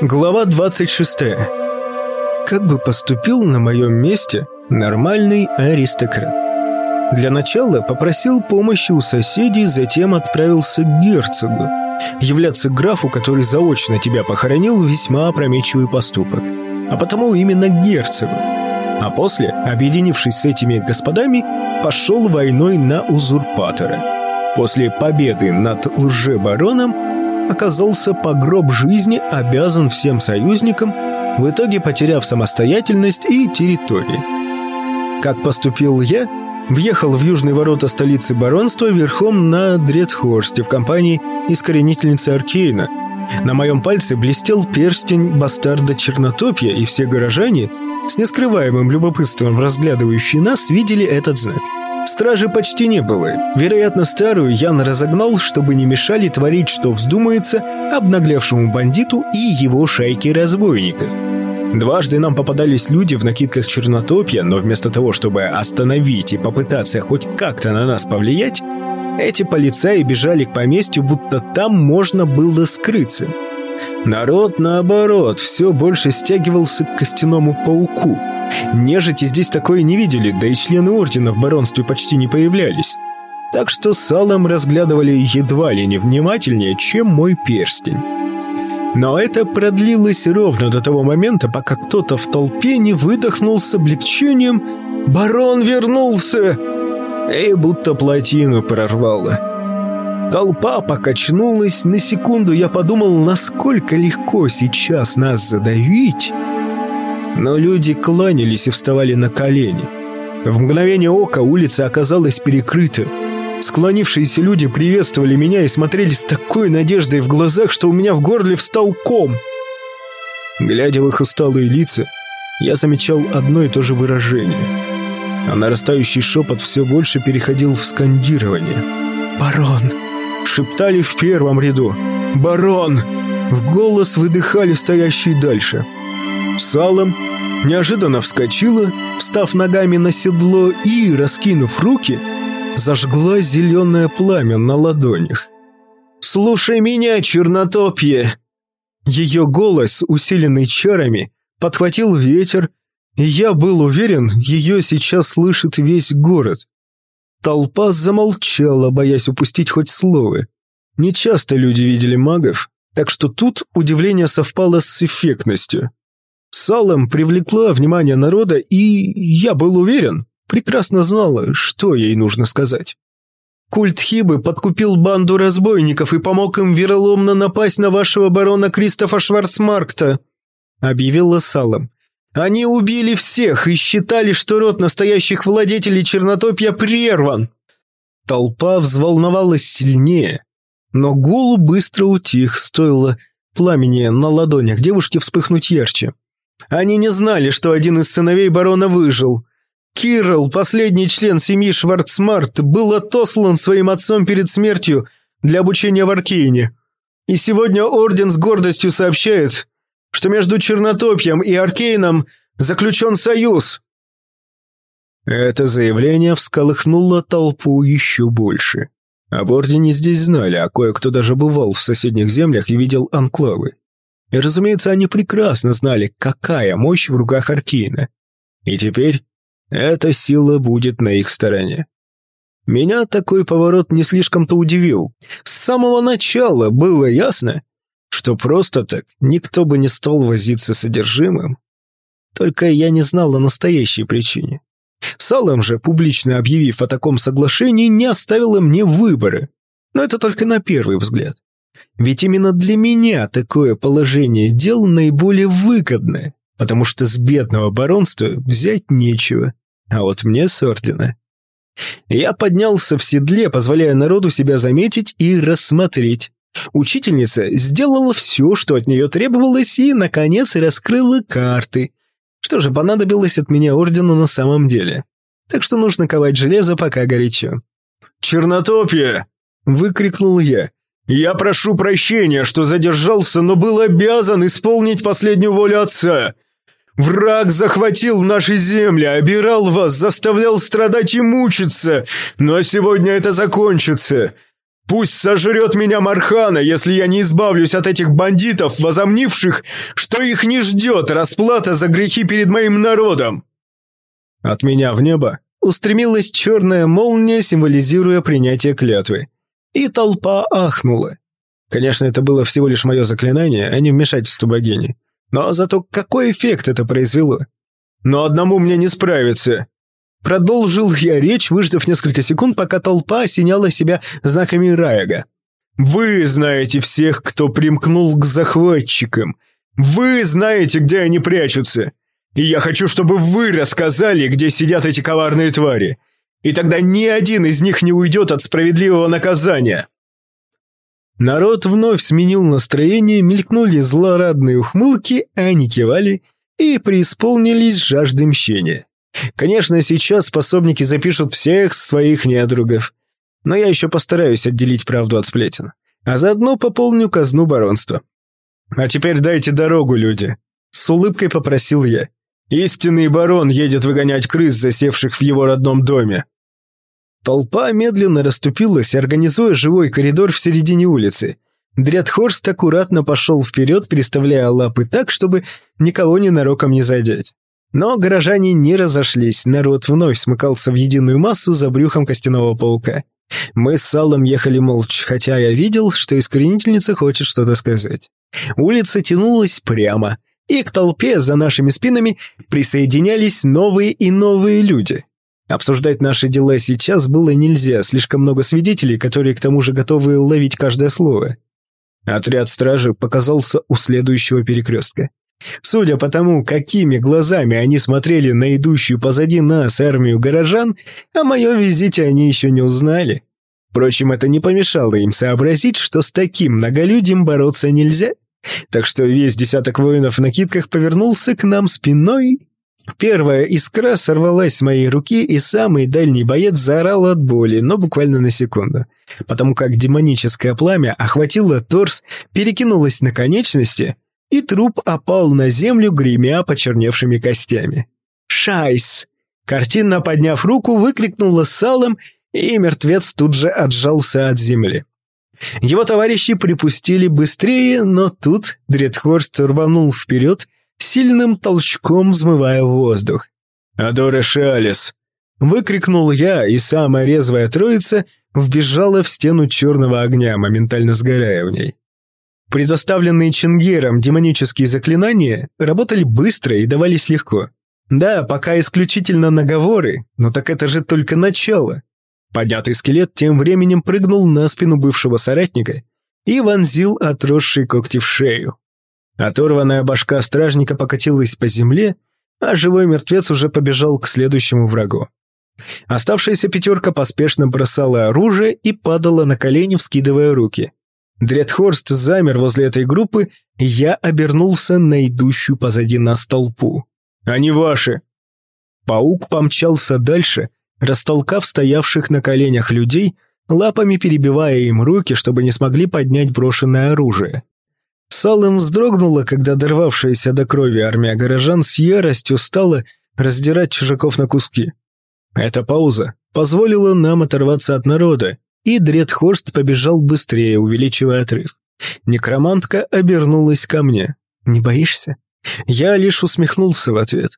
Глава 26. Как бы поступил на моем месте нормальный аристократ? Для начала попросил помощи у соседей, затем отправился к герцогу. Являться графу, который заочно тебя похоронил, весьма опрометчивый поступок. А потому именно герцогу. А после, объединившись с этими господами, пошел войной на узурпатора. После победы над лжебароном оказался по гроб жизни обязан всем союзникам, в итоге потеряв самостоятельность и территории. Как поступил я, въехал в южные ворота столицы баронства верхом на Дредхорсте в компании искоренительницы Аркейна. На моем пальце блестел перстень бастарда Чернотопья, и все горожане, с нескрываемым любопытством разглядывающие нас, видели этот знак – Стражи почти не было. Вероятно, старую Ян разогнал, чтобы не мешали творить, что вздумается, обнаглевшему бандиту и его шайке разбойников. Дважды нам попадались люди в накидках чернотопья, но вместо того, чтобы остановить и попытаться хоть как-то на нас повлиять, эти полицаи бежали к поместью, будто там можно было скрыться. Народ, наоборот, все больше стягивался к костяному пауку – Нежити здесь такое не видели, да и члены ордена в баронстве почти не появлялись. Так что салом разглядывали едва ли не внимательнее, чем мой перстень. Но это продлилось ровно до того момента, пока кто-то в толпе не выдохнул с облегчением «Барон вернулся!» и будто плотину прорвало. Толпа покачнулась, на секунду я подумал, насколько легко сейчас нас задавить, но люди кланялись и вставали на колени. В мгновение ока улица оказалась перекрыта. Склонившиеся люди приветствовали меня и смотрели с такой надеждой в глазах, что у меня в горле встал ком. Глядя в их усталые лица, я замечал одно и то же выражение. А нарастающий шепот все больше переходил в скандирование. «Барон!» Шептали в первом ряду. «Барон!» В голос выдыхали стоящие дальше. Салом неожиданно вскочила, встав ногами на седло и, раскинув руки, зажгла зеленое пламя на ладонях. «Слушай меня, чернотопье!» Ее голос, усиленный чарами, подхватил ветер, и я был уверен, ее сейчас слышит весь город. Толпа замолчала, боясь упустить хоть слово. Нечасто люди видели магов, так что тут удивление совпало с эффектностью. Салом привлекла внимание народа, и я был уверен, прекрасно знала, что ей нужно сказать. Культ Хибы подкупил банду разбойников и помог им вероломно напасть на вашего барона Кристофа Шварцмаркта», — объявила Салом. «Они убили всех и считали, что род настоящих владетелей Чернотопья прерван». Толпа взволновалась сильнее, но гул быстро утих, стоило пламени на ладонях девушки вспыхнуть ярче. Они не знали, что один из сыновей барона выжил. Кирилл, последний член семьи Шварцмарт, был отослан своим отцом перед смертью для обучения в Аркейне. И сегодня Орден с гордостью сообщает, что между Чернотопьем и Аркейном заключен союз. Это заявление всколыхнуло толпу еще больше. Об Ордене здесь знали, а кое-кто даже бывал в соседних землях и видел анклавы. И, разумеется, они прекрасно знали, какая мощь в руках Аркина. И теперь эта сила будет на их стороне. Меня такой поворот не слишком-то удивил. С самого начала было ясно, что просто так никто бы не стал возиться с содержимым. Только я не знал о настоящей причине. Салам же, публично объявив о таком соглашении, не оставила мне выбора. Но это только на первый взгляд. Ведь именно для меня такое положение дел наиболее выгодное, потому что с бедного баронства взять нечего, а вот мне с ордена. Я поднялся в седле, позволяя народу себя заметить и рассмотреть. Учительница сделала все, что от нее требовалось, и, наконец, раскрыла карты. Что же понадобилось от меня ордену на самом деле? Так что нужно ковать железо, пока горячо. «Чернотопье!» — выкрикнул я. «Я прошу прощения, что задержался, но был обязан исполнить последнюю волю отца. Враг захватил наши земли, обирал вас, заставлял страдать и мучиться, но сегодня это закончится. Пусть сожрет меня Мархана, если я не избавлюсь от этих бандитов, возомнивших, что их не ждет расплата за грехи перед моим народом!» От меня в небо устремилась черная молния, символизируя принятие клятвы. И толпа ахнула. Конечно, это было всего лишь мое заклинание, а не вмешательство богини. Но зато какой эффект это произвело? Но одному мне не справиться. Продолжил я речь, выждав несколько секунд, пока толпа осеняла себя знаками Раяга. «Вы знаете всех, кто примкнул к захватчикам. Вы знаете, где они прячутся. И я хочу, чтобы вы рассказали, где сидят эти коварные твари. И тогда ни один из них не уйдет от справедливого наказания». Народ вновь сменил настроение, мелькнули злорадные ухмылки, а они кивали и преисполнились жажды мщения. Конечно, сейчас способники запишут всех своих недругов, но я еще постараюсь отделить правду от сплетен, а заодно пополню казну баронства. А теперь дайте дорогу, люди. С улыбкой попросил я. Истинный барон едет выгонять крыс, засевших в его родном доме. Толпа медленно расступилась, организуя живой коридор в середине улицы. Дредхорст аккуратно пошел вперед, переставляя лапы так, чтобы никого ненароком не задеть. Но горожане не разошлись, народ вновь смыкался в единую массу за брюхом костяного паука. Мы с Салом ехали молча, хотя я видел, что искоренительница хочет что-то сказать. Улица тянулась прямо, и к толпе за нашими спинами присоединялись новые и новые люди. Обсуждать наши дела сейчас было нельзя, слишком много свидетелей, которые к тому же готовы ловить каждое слово. Отряд стражи показался у следующего перекрестка. Судя по тому, какими глазами они смотрели на идущую позади нас армию горожан, о моем визите они еще не узнали. Впрочем, это не помешало им сообразить, что с таким многолюдем бороться нельзя. Так что весь десяток воинов в накидках повернулся к нам спиной Первая искра сорвалась с моей руки, и самый дальний боец заорал от боли, но буквально на секунду. Потому как демоническое пламя охватило торс, перекинулось на конечности, и труп опал на землю, гремя почерневшими костями. «Шайс!» Картинно подняв руку, выкрикнула салом, и мертвец тут же отжался от земли. Его товарищи припустили быстрее, но тут Дредхорст рванул вперед, сильным толчком взмывая воздух. «Адора Шиалис!» Выкрикнул я, и самая резвая троица вбежала в стену черного огня, моментально сгорая в ней. Предоставленные Чингером демонические заклинания работали быстро и давались легко. Да, пока исключительно наговоры, но так это же только начало. Поднятый скелет тем временем прыгнул на спину бывшего соратника и вонзил отросшие когти в шею. Оторванная башка стражника покатилась по земле, а живой мертвец уже побежал к следующему врагу. Оставшаяся пятерка поспешно бросала оружие и падала на колени, вскидывая руки. Дредхорст замер возле этой группы, и я обернулся на идущую позади нас толпу. «Они ваши!» Паук помчался дальше, растолкав стоявших на коленях людей, лапами перебивая им руки, чтобы не смогли поднять брошенное оружие. Салым вздрогнула, когда дорвавшаяся до крови армия горожан с яростью стала раздирать чужаков на куски. Эта пауза позволила нам оторваться от народа, и Дредхорст побежал быстрее, увеличивая отрыв. Некромантка обернулась ко мне. «Не боишься?» Я лишь усмехнулся в ответ.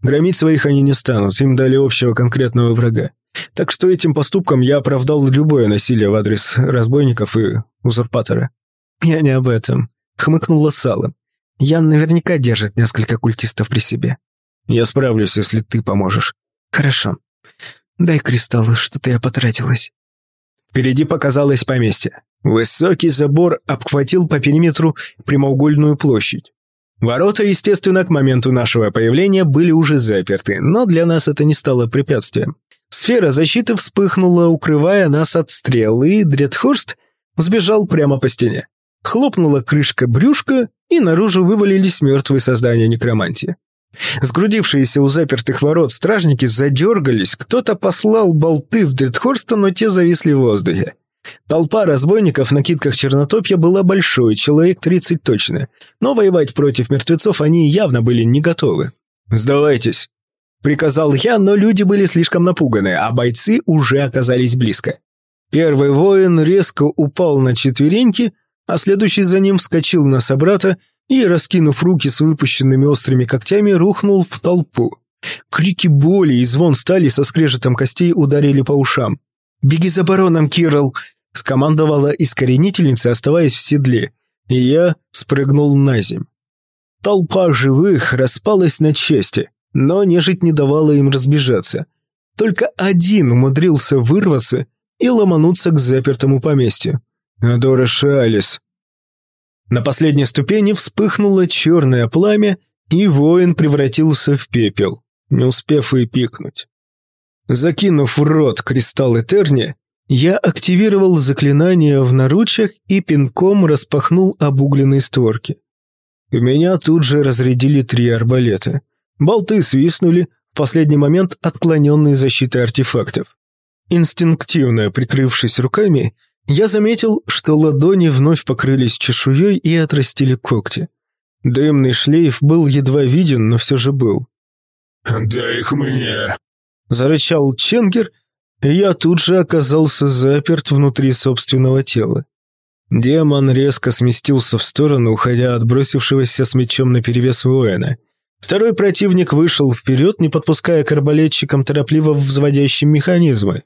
Громить своих они не станут, им дали общего конкретного врага. Так что этим поступком я оправдал любое насилие в адрес разбойников и узурпатора. Я не об этом хмыкнула Салом. Ян наверняка держит несколько культистов при себе. Я справлюсь, если ты поможешь. Хорошо. Дай кристаллы, что-то я потратилась. Впереди показалось поместье. Высокий забор обхватил по периметру прямоугольную площадь. Ворота, естественно, к моменту нашего появления были уже заперты, но для нас это не стало препятствием. Сфера защиты вспыхнула, укрывая нас от стрел, и Дредхорст сбежал прямо по стене. Хлопнула крышка брюшка, и наружу вывалились мертвые создания некромантии. Сгрудившиеся у запертых ворот стражники задергались, кто-то послал болты в Дредхорста, но те зависли в воздухе. Толпа разбойников на китках чернотопья была большой, человек 30 точно, но воевать против мертвецов они явно были не готовы. «Сдавайтесь», — приказал я, но люди были слишком напуганы, а бойцы уже оказались близко. Первый воин резко упал на четвереньки, а следующий за ним вскочил на собрата и, раскинув руки с выпущенными острыми когтями, рухнул в толпу. Крики боли и звон стали со скрежетом костей ударили по ушам. «Беги за бароном, Кирилл!» – скомандовала искоренительница, оставаясь в седле, и я спрыгнул на земь. Толпа живых распалась на части, но нежить не давала им разбежаться. Только один умудрился вырваться и ломануться к запертому поместью. Адора Шалис. На последней ступени вспыхнуло черное пламя, и воин превратился в пепел, не успев и пикнуть. Закинув в рот кристалл Этерни, я активировал заклинание в наручах и пинком распахнул обугленные створки. У меня тут же разрядили три арбалета. Болты свистнули, в последний момент отклоненные защитой артефактов. Инстинктивно прикрывшись руками, я заметил, что ладони вновь покрылись чешуей и отрастили когти. Дымный шлейф был едва виден, но все же был. «Дай их мне!» Зарычал Ченгер, и я тут же оказался заперт внутри собственного тела. Демон резко сместился в сторону, уходя от бросившегося с мечом наперевес воина. Второй противник вышел вперед, не подпуская к арбалетчикам торопливо взводящим механизмы.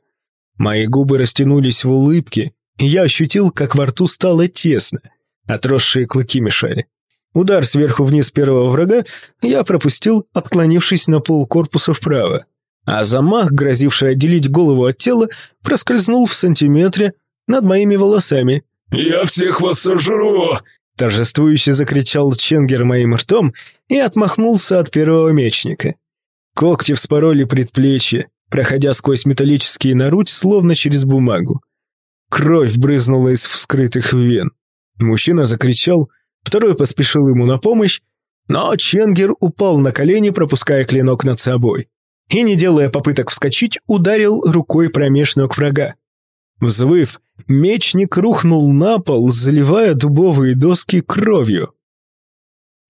Мои губы растянулись в улыбке, я ощутил, как во рту стало тесно. Отросшие клыки мешали. Удар сверху вниз первого врага я пропустил, отклонившись на пол корпуса вправо. А замах, грозивший отделить голову от тела, проскользнул в сантиметре над моими волосами. «Я всех вас сожру!» Торжествующе закричал Ченгер моим ртом и отмахнулся от первого мечника. Когти вспороли предплечье, проходя сквозь металлические наручь, словно через бумагу. Кровь брызнула из вскрытых вен. Мужчина закричал, второй поспешил ему на помощь, но Ченгер упал на колени, пропуская клинок над собой. И, не делая попыток вскочить, ударил рукой промеж ног врага. Взвыв, мечник рухнул на пол, заливая дубовые доски кровью.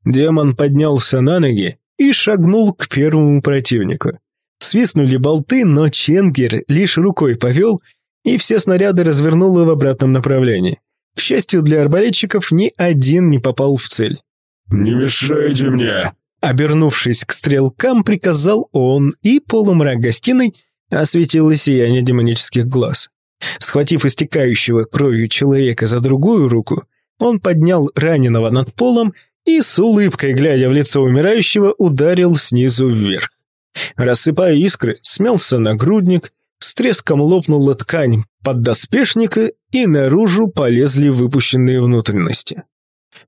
Демон поднялся на ноги и шагнул к первому противнику. Свистнули болты, но Ченгер лишь рукой повел, и все снаряды развернуло в обратном направлении. К счастью для арбалетчиков, ни один не попал в цель. «Не мешайте мне!» Обернувшись к стрелкам, приказал он, и полумрак гостиной осветило сияние демонических глаз. Схватив истекающего кровью человека за другую руку, он поднял раненого над полом и с улыбкой, глядя в лицо умирающего, ударил снизу вверх. Рассыпая искры, смелся нагрудник, с треском лопнула ткань поддоспешника, и наружу полезли выпущенные внутренности.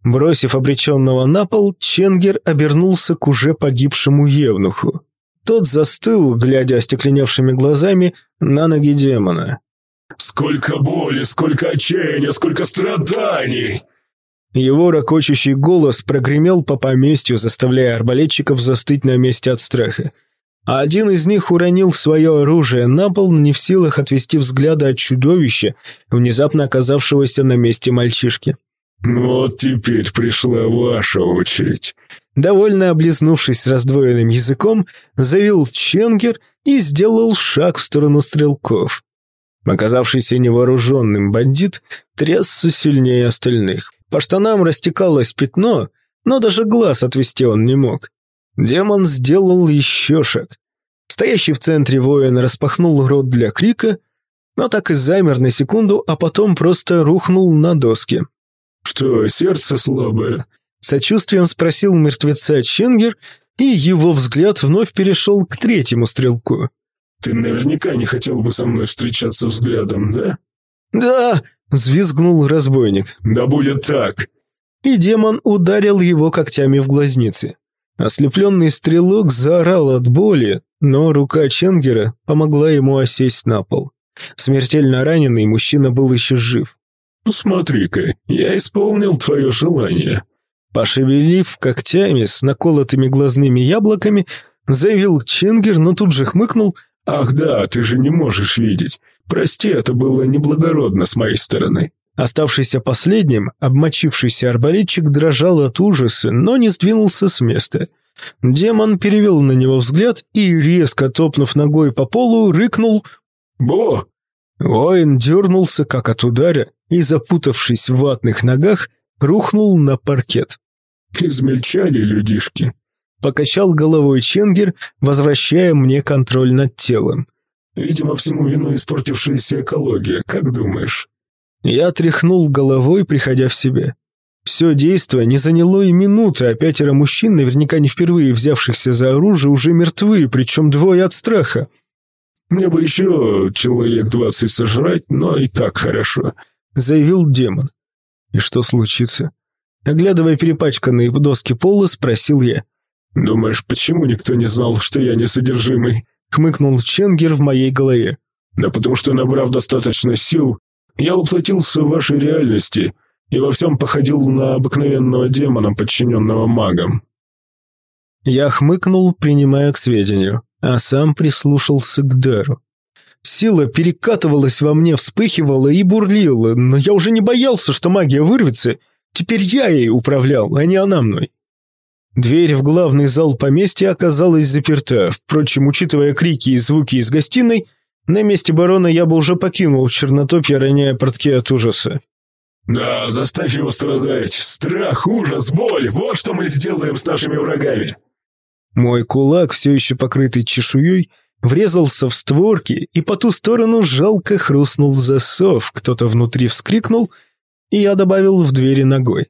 Бросив обреченного на пол, Ченгер обернулся к уже погибшему евнуху. Тот застыл, глядя остекленевшими глазами на ноги демона. «Сколько боли, сколько отчаяния, сколько страданий!» Его ракочущий голос прогремел по поместью, заставляя арбалетчиков застыть на месте от страха а один из них уронил свое оружие на пол, не в силах отвести взгляда от чудовища, внезапно оказавшегося на месте мальчишки. «Вот теперь пришла ваша очередь». Довольно облизнувшись раздвоенным языком, завил Ченгер и сделал шаг в сторону стрелков. Оказавшийся невооруженным бандит трясся сильнее остальных. По штанам растекалось пятно, но даже глаз отвести он не мог. Демон сделал еще шаг. Стоящий в центре воин распахнул рот для крика, но так и замер на секунду, а потом просто рухнул на доски. «Что, сердце слабое?» Сочувствием спросил мертвеца Ченгер, и его взгляд вновь перешел к третьему стрелку. «Ты наверняка не хотел бы со мной встречаться взглядом, да?» «Да!» — взвизгнул разбойник. «Да будет так!» И демон ударил его когтями в глазницы. Ослепленный стрелок заорал от боли, но рука Ченгера помогла ему осесть на пол. Смертельно раненый мужчина был еще жив. «Посмотри-ка, я исполнил твое желание». Пошевелив когтями с наколотыми глазными яблоками, заявил Ченгер, но тут же хмыкнул. «Ах да, ты же не можешь видеть. Прости, это было неблагородно с моей стороны». Оставшийся последним, обмочившийся арбалетчик дрожал от ужаса, но не сдвинулся с места. Демон перевел на него взгляд и, резко топнув ногой по полу, рыкнул «Бо!». Воин дернулся, как от удара, и, запутавшись в ватных ногах, рухнул на паркет. «Измельчали людишки», — покачал головой Ченгер, возвращая мне контроль над телом. «Видимо, всему вину испортившаяся экология, как думаешь?» Я тряхнул головой, приходя в себя. Все действо не заняло и минуты, а пятеро мужчин, наверняка не впервые взявшихся за оружие, уже мертвы, причем двое от страха. «Мне бы еще человек двадцать сожрать, но и так хорошо», — заявил демон. «И что случится?» Оглядывая перепачканные доски пола, спросил я. «Думаешь, почему никто не знал, что я несодержимый?» — хмыкнул Ченгер в моей голове. «Да потому что, набрав достаточно сил, я воплотился в вашей реальности и во всем походил на обыкновенного демона, подчиненного магам». Я хмыкнул, принимая к сведению а сам прислушался к дару. Сила перекатывалась во мне, вспыхивала и бурлила, но я уже не боялся, что магия вырвется. Теперь я ей управлял, а не она мной. Дверь в главный зал поместья оказалась заперта. Впрочем, учитывая крики и звуки из гостиной, на месте барона я бы уже покинул чернотопье, роняя портки от ужаса. «Да, заставь его страдать. Страх, ужас, боль – вот что мы сделаем с нашими врагами. Мой кулак, все еще покрытый чешуей, врезался в створки, и по ту сторону жалко хрустнул засов, кто-то внутри вскрикнул, и я добавил в двери ногой.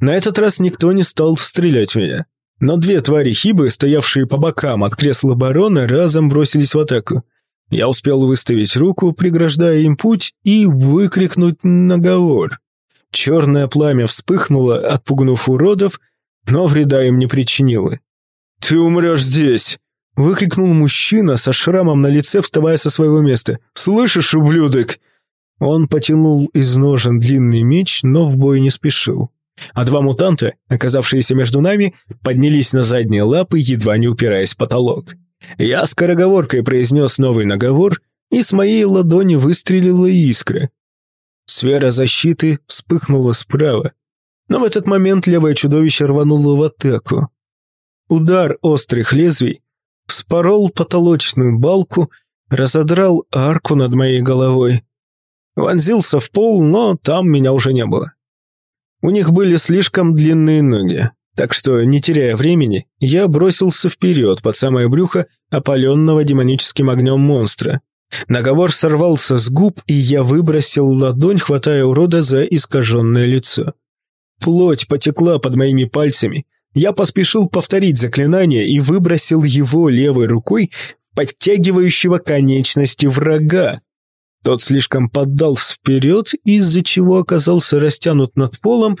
На этот раз никто не стал стрелять в меня, но две твари хибы, стоявшие по бокам от кресла барона, разом бросились в атаку. Я успел выставить руку, преграждая им путь, и выкрикнуть наговор. Черное пламя вспыхнуло, отпугнув уродов, но вреда им не причинило. «Ты умрешь здесь!» — выкрикнул мужчина со шрамом на лице, вставая со своего места. «Слышишь, ублюдок?» Он потянул из ножен длинный меч, но в бой не спешил. А два мутанта, оказавшиеся между нами, поднялись на задние лапы, едва не упираясь в потолок. Я скороговоркой произнес новый наговор, и с моей ладони выстрелила искра. Сфера защиты вспыхнула справа, но в этот момент левое чудовище рвануло в атаку. Удар острых лезвий вспорол потолочную балку, разодрал арку над моей головой. Вонзился в пол, но там меня уже не было. У них были слишком длинные ноги, так что, не теряя времени, я бросился вперед под самое брюхо опаленного демоническим огнем монстра. Наговор сорвался с губ, и я выбросил ладонь, хватая урода за искаженное лицо. Плоть потекла под моими пальцами, я поспешил повторить заклинание и выбросил его левой рукой в подтягивающего конечности врага. Тот слишком поддался вперед, из-за чего оказался растянут над полом,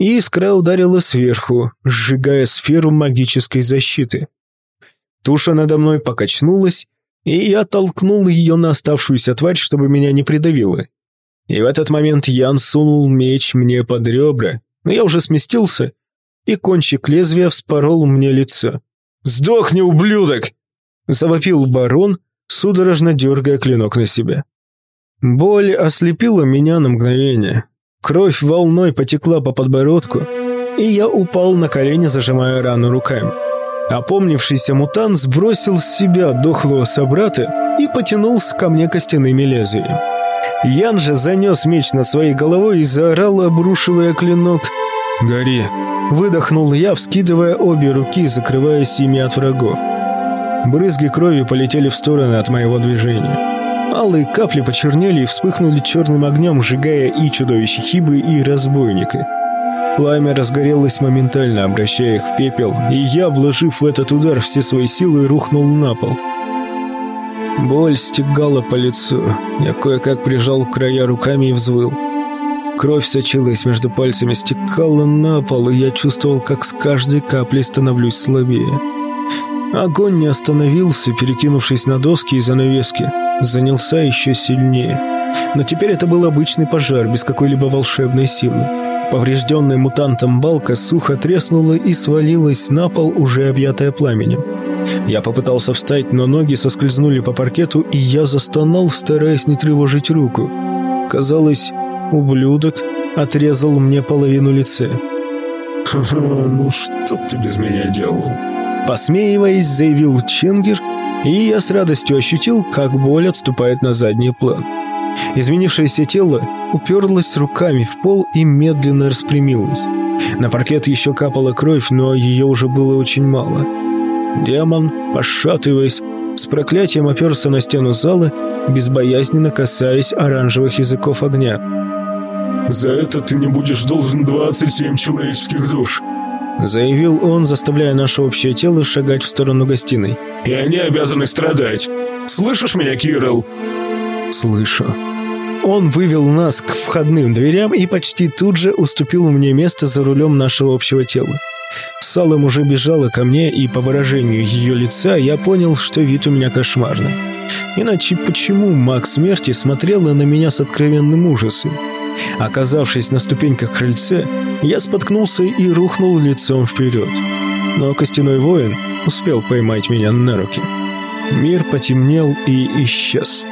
и искра ударила сверху, сжигая сферу магической защиты. Туша надо мной покачнулась, и я толкнул ее на оставшуюся тварь, чтобы меня не придавило. И в этот момент Ян сунул меч мне под ребра, но я уже сместился и кончик лезвия вспорол мне лицо. «Сдохни, ублюдок!» – завопил барон, судорожно дергая клинок на себя. Боль ослепила меня на мгновение. Кровь волной потекла по подбородку, и я упал на колени, зажимая рану руками. Опомнившийся мутант сбросил с себя дохлого собрата и потянулся ко мне костяными лезвиями. Ян же занес меч над своей головой и заорал, обрушивая клинок «Гори!» Выдохнул я, вскидывая обе руки, закрываясь ими от врагов. Брызги крови полетели в стороны от моего движения. Алые капли почернели и вспыхнули черным огнем, сжигая и чудовище Хибы, и разбойника. Пламя разгорелось моментально, обращая их в пепел, и я, вложив в этот удар все свои силы, рухнул на пол. Боль стегала по лицу. Я кое-как прижал края руками и взвыл. Кровь сочилась между пальцами, стекала на пол, и я чувствовал, как с каждой каплей становлюсь слабее. Огонь не остановился, перекинувшись на доски и занавески. Занялся еще сильнее. Но теперь это был обычный пожар, без какой-либо волшебной силы. Поврежденная мутантом балка сухо треснула и свалилась на пол, уже объятая пламенем. Я попытался встать, но ноги соскользнули по паркету, и я застонал, стараясь не тревожить руку. Казалось, Ублюдок отрезал мне половину лица. «Ну что ты без меня делал?» Посмеиваясь, заявил Ченгер, и я с радостью ощутил, как боль отступает на задний план. Изменившееся тело уперлось руками в пол и медленно распрямилось. На паркет еще капала кровь, но ее уже было очень мало. Демон, пошатываясь, с проклятием оперся на стену зала, безбоязненно касаясь оранжевых языков огня. «За это ты не будешь должен 27 человеческих душ», заявил он, заставляя наше общее тело шагать в сторону гостиной. «И они обязаны страдать. Слышишь меня, Кирилл?» «Слышу». Он вывел нас к входным дверям и почти тут же уступил мне место за рулем нашего общего тела. Салом уже бежала ко мне, и по выражению ее лица я понял, что вид у меня кошмарный. Иначе почему маг смерти смотрела на меня с откровенным ужасом? Оказавшись на ступеньках крыльца, я споткнулся и рухнул лицом вперед. Но костяной воин успел поймать меня на руки. Мир потемнел и исчез.